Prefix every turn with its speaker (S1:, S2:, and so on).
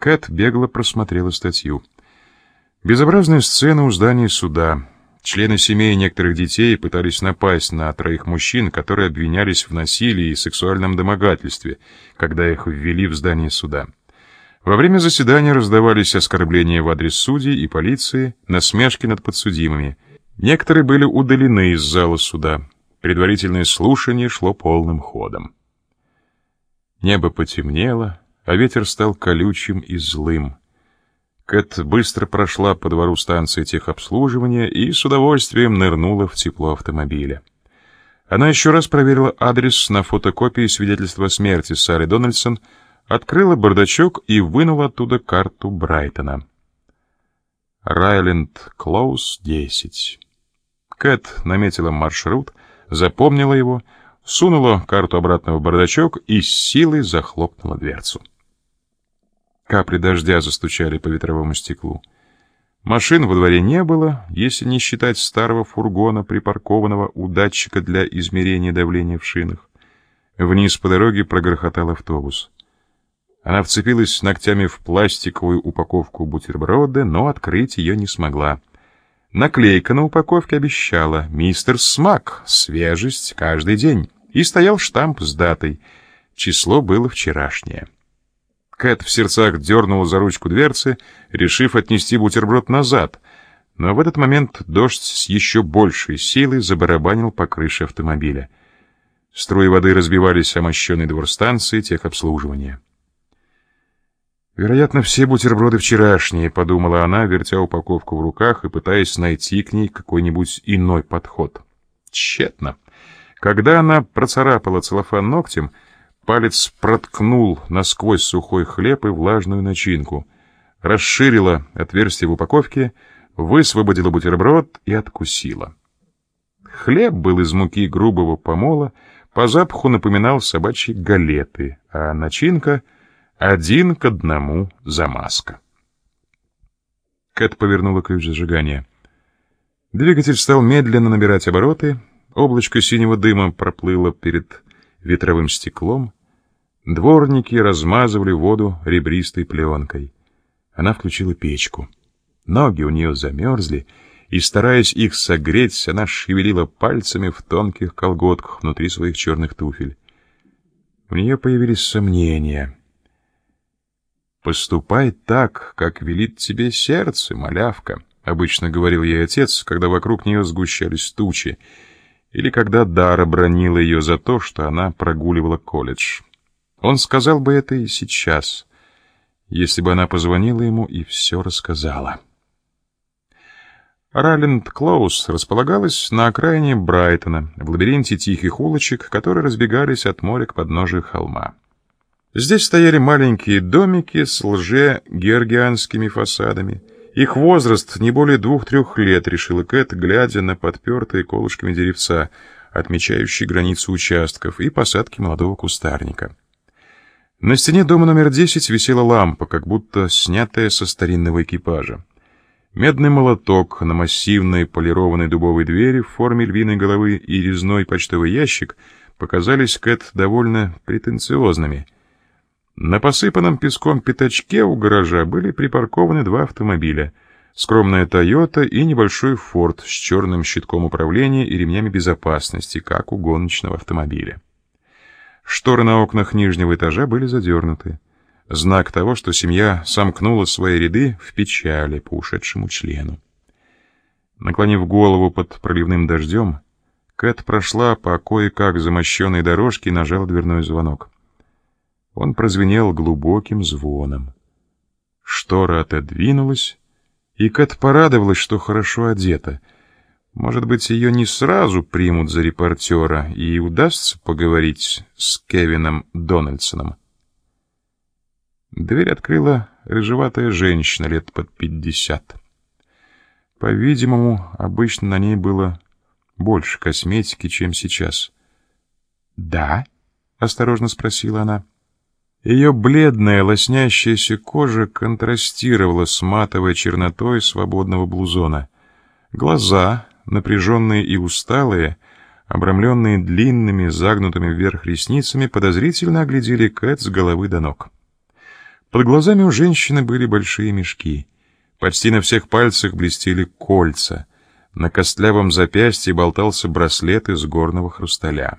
S1: Кэт бегло просмотрела статью. Безобразная сцена у здания суда. Члены семей некоторых детей пытались напасть на троих мужчин, которые обвинялись в насилии и сексуальном домогательстве, когда их ввели в здание суда. Во время заседания раздавались оскорбления в адрес судей и полиции, насмешки над подсудимыми. Некоторые были удалены из зала суда. Предварительное слушание шло полным ходом. Небо потемнело, а ветер стал колючим и злым. Кэт быстро прошла по двору станции техобслуживания и с удовольствием нырнула в тепло автомобиля. Она еще раз проверила адрес на фотокопии свидетельства смерти Сары Дональдсон, открыла бардачок и вынула оттуда карту Брайтона. Райленд Клоус, 10. Кэт наметила маршрут, запомнила его, сунула карту обратно в бардачок и с силой захлопнула дверцу. Капли дождя застучали по ветровому стеклу. Машин во дворе не было, если не считать старого фургона, припаркованного у датчика для измерения давления в шинах. Вниз по дороге прогрохотал автобус. Она вцепилась ногтями в пластиковую упаковку бутерброда, но открыть ее не смогла. Наклейка на упаковке обещала «Мистер Смак. Свежесть каждый день». И стоял штамп с датой. Число было вчерашнее. Кэт в сердцах дернула за ручку дверцы, решив отнести бутерброд назад. Но в этот момент дождь с еще большей силой забарабанил по крыше автомобиля. Струи воды разбивались о мощенный двор станции техобслуживания. «Вероятно, все бутерброды вчерашние», — подумала она, вертя упаковку в руках и пытаясь найти к ней какой-нибудь иной подход. Тщетно. Когда она процарапала целлофан ногтем, палец проткнул насквозь сухой хлеб и влажную начинку, расширила отверстие в упаковке, высвободила бутерброд и откусила. Хлеб был из муки грубого помола, по запаху напоминал собачьи галеты, а начинка — один к одному замазка. Кэт повернула ключ зажигания. Двигатель стал медленно набирать обороты, облачко синего дыма проплыло перед ветровым стеклом, дворники размазывали воду ребристой пленкой. Она включила печку. Ноги у нее замерзли, и, стараясь их согреть, она шевелила пальцами в тонких колготках внутри своих черных туфель. У нее появились сомнения — «Поступай так, как велит тебе сердце, малявка», — обычно говорил ей отец, когда вокруг нее сгущались тучи, или когда Дара бронила ее за то, что она прогуливала колледж. Он сказал бы это и сейчас, если бы она позвонила ему и все рассказала. Райленд Клоус располагалась на окраине Брайтона, в лабиринте тихих улочек, которые разбегались от моря к подножию холма. Здесь стояли маленькие домики с лже-георгианскими фасадами. Их возраст не более двух-трех лет, решила Кэт, глядя на подпертые колышками деревца, отмечающие границу участков и посадки молодого кустарника. На стене дома номер 10 висела лампа, как будто снятая со старинного экипажа. Медный молоток на массивной полированной дубовой двери в форме львиной головы и резной почтовый ящик показались Кэт довольно претенциозными — на посыпанном песком пятачке у гаража были припаркованы два автомобиля. Скромная «Тойота» и небольшой «Форд» с черным щитком управления и ремнями безопасности, как у гоночного автомобиля. Шторы на окнах нижнего этажа были задернуты. Знак того, что семья сомкнула свои ряды в печали по ушедшему члену. Наклонив голову под проливным дождем, Кэт прошла по кое-как замощенной дорожке и нажала дверной звонок. Он прозвенел глубоким звоном. Штора отодвинулась, и Кэт порадовалась, что хорошо одета. Может быть, ее не сразу примут за репортера, и удастся поговорить с Кевином Дональдсоном. Дверь открыла рыжеватая женщина лет под пятьдесят. По-видимому, обычно на ней было больше косметики, чем сейчас. «Да?» — осторожно спросила она. Ее бледная, лоснящаяся кожа контрастировала с матовой чернотой свободного блузона. Глаза, напряженные и усталые, обрамленные длинными, загнутыми вверх ресницами, подозрительно оглядели Кэт с головы до ног. Под глазами у женщины были большие мешки. Почти на всех пальцах блестели кольца. На костлявом запястье болтался браслет из горного хрусталя.